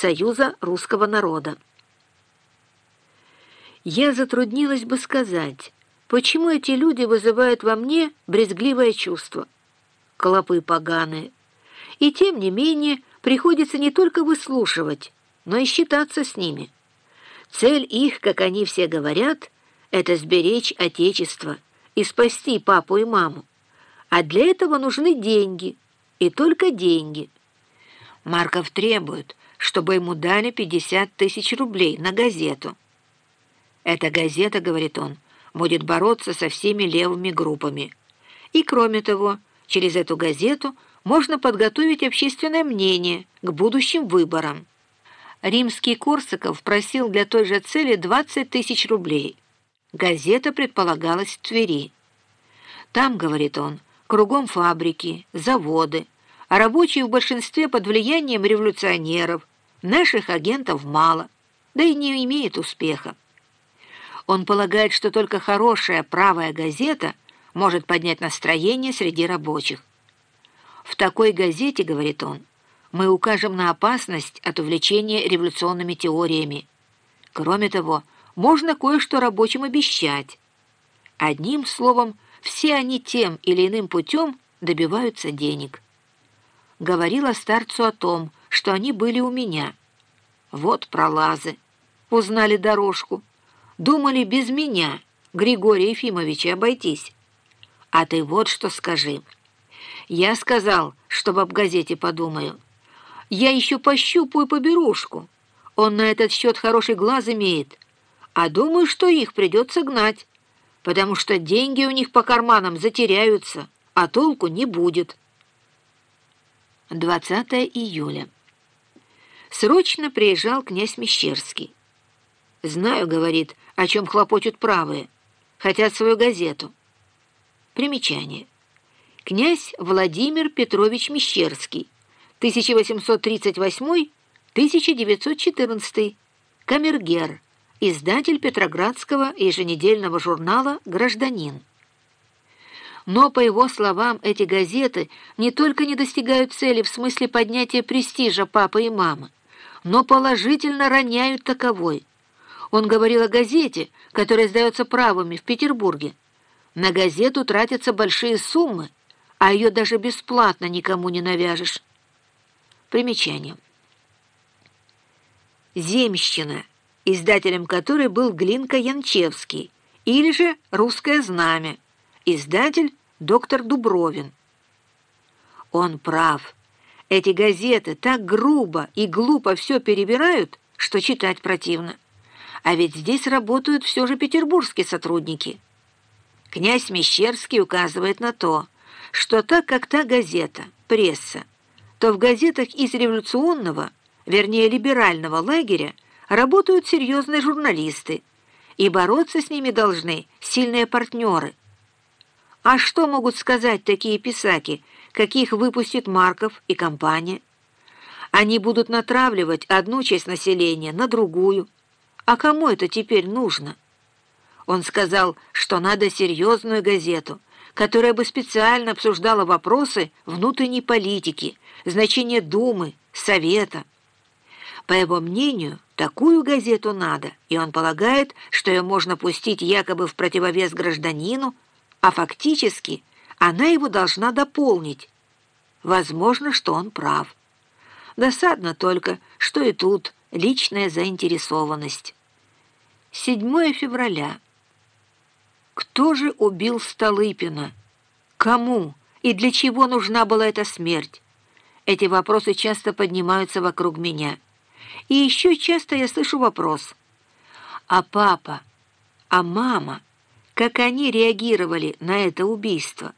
Союза русского народа. Я затруднилась бы сказать, почему эти люди вызывают во мне брезгливое чувство. Клопы поганые. И тем не менее приходится не только выслушивать, но и считаться с ними. Цель их, как они все говорят, это сберечь Отечество и спасти папу и маму. А для этого нужны деньги, и только деньги. Марков требует, чтобы ему дали 50 тысяч рублей на газету. Эта газета, говорит он, будет бороться со всеми левыми группами. И кроме того, через эту газету можно подготовить общественное мнение к будущим выборам. Римский Корсаков просил для той же цели 20 тысяч рублей. Газета предполагалась в Твери. Там, говорит он, кругом фабрики, заводы, а рабочие в большинстве под влиянием революционеров, наших агентов мало, да и не имеет успеха. Он полагает, что только хорошая правая газета может поднять настроение среди рабочих. В такой газете, говорит он, мы укажем на опасность от увлечения революционными теориями. Кроме того, можно кое-что рабочим обещать. Одним словом, все они тем или иным путем добиваются денег. Говорила старцу о том, что они были у меня. Вот пролазы. Узнали дорожку. Думали без меня, Григория Ефимовича, обойтись. А ты вот что скажи. Я сказал, что об газете подумаю. Я еще пощупаю поберушку. Он на этот счет хороший глаз имеет. А думаю, что их придется гнать, потому что деньги у них по карманам затеряются, а толку не будет. 20 июля. Срочно приезжал князь Мещерский. «Знаю, — говорит, — о чем хлопочут правые. Хотят свою газету». Примечание. Князь Владимир Петрович Мещерский, 1838-1914, камергер, издатель Петроградского еженедельного журнала «Гражданин». Но, по его словам, эти газеты не только не достигают цели в смысле поднятия престижа папы и мамы, но положительно роняют таковой – он говорил о газете, которая сдается правыми в Петербурге. На газету тратятся большие суммы, а ее даже бесплатно никому не навяжешь. Примечание. «Земщина», издателем которой был Глинка Янчевский, или же «Русское знамя», издатель доктор Дубровин. Он прав. Эти газеты так грубо и глупо все перебирают, что читать противно. А ведь здесь работают все же петербургские сотрудники. Князь Мещерский указывает на то, что так как та газета, пресса, то в газетах из революционного, вернее либерального лагеря работают серьезные журналисты, и бороться с ними должны сильные партнеры. А что могут сказать такие писаки, каких выпустит Марков и компания? Они будут натравливать одну часть населения на другую, а кому это теперь нужно? Он сказал, что надо серьезную газету, которая бы специально обсуждала вопросы внутренней политики, значение Думы, Совета. По его мнению, такую газету надо, и он полагает, что ее можно пустить якобы в противовес гражданину, а фактически она его должна дополнить. Возможно, что он прав. Досадно только, что и тут личная заинтересованность. 7 февраля. Кто же убил Столыпина? Кому и для чего нужна была эта смерть? Эти вопросы часто поднимаются вокруг меня. И еще часто я слышу вопрос. А папа, а мама, как они реагировали на это убийство?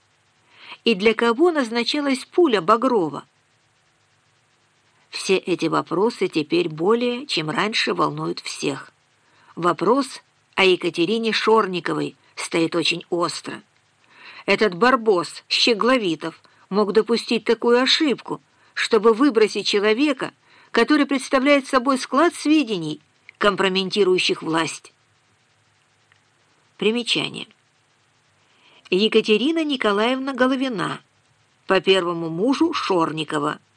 И для кого назначалась пуля Багрова? Все эти вопросы теперь более, чем раньше, волнуют всех. Вопрос о Екатерине Шорниковой стоит очень остро. Этот барбос Щегловитов мог допустить такую ошибку, чтобы выбросить человека, который представляет собой склад сведений, компрометирующих власть. Примечание. Екатерина Николаевна Головина, по первому мужу Шорникова –